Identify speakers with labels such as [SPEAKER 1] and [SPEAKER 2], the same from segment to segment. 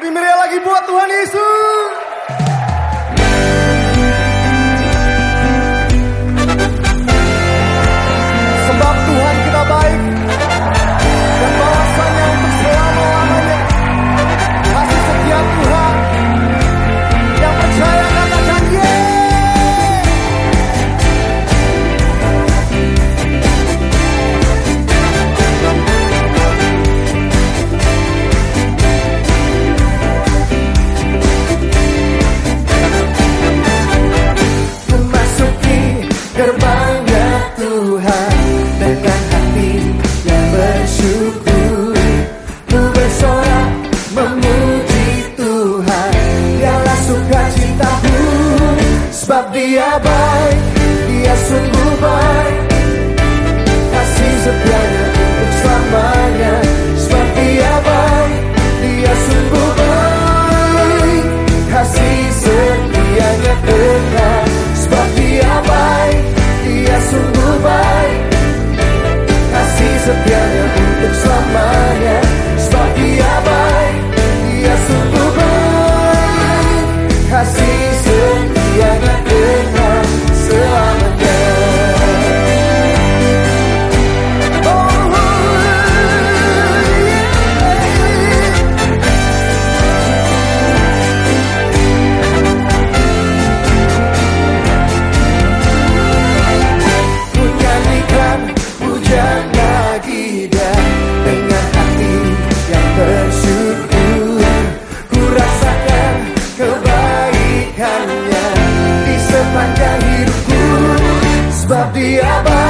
[SPEAKER 1] Lebih meriah lagi buat Tuhan Yesus. goodbye, yes and goodbye. Kasih sepianya untuk selamanya, seperti apa? the abba.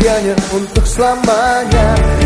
[SPEAKER 1] setianya untuk selamanya.